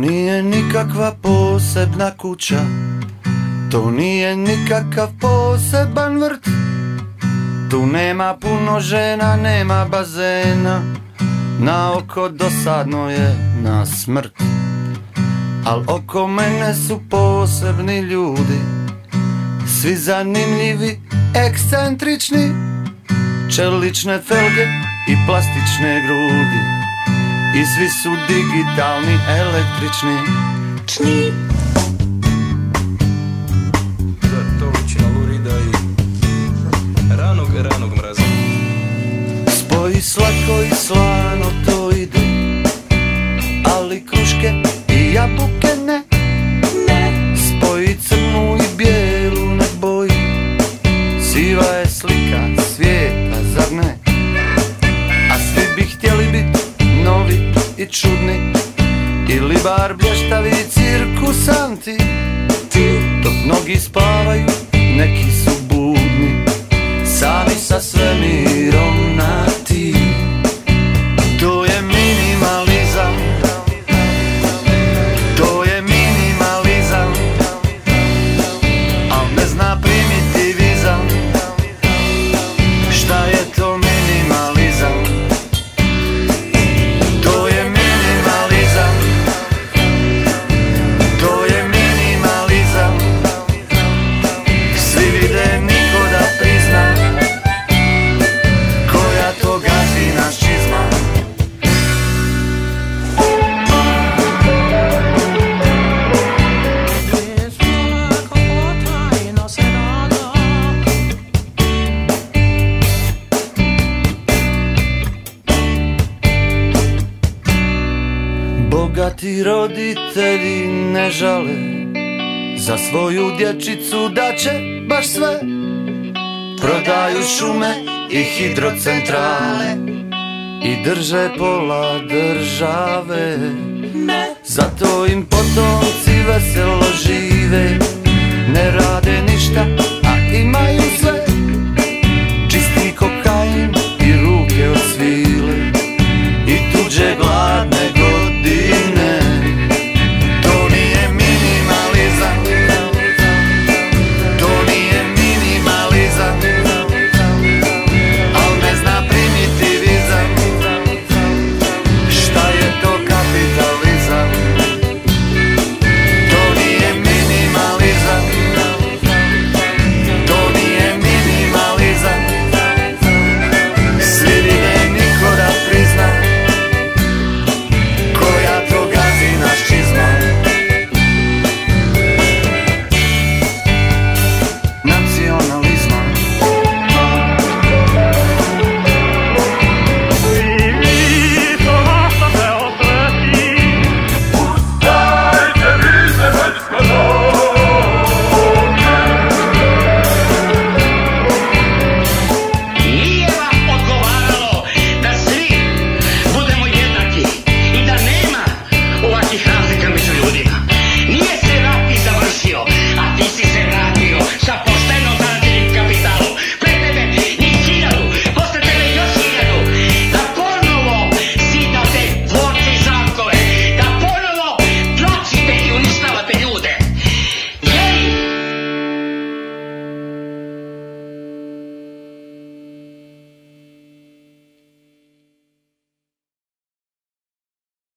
Nije nikakva posebna kuća. To nije nikakav poseban vrt. Tu nema puno žena, nema bazena. Na oko dosadno je na smrt. Al oko mene su posebni ljudi. Svi zanimljivi, ekscentrični. Čelične felge i plastične grudi I svi su digitalni, električni. Čni. Većina lurida i ranog, ranog mraza. Spoji slatko i slano to ide Ali kruške i jabuke ne čudni. Ili bar blještavi cirkusanti Dok mnogi spavaju, Bogati roditelji ne žale Za svoju dječicu da će baš sve. Prodaju šume i hidrocentrale I drže pola države. Zato im potomci veselo žive Ne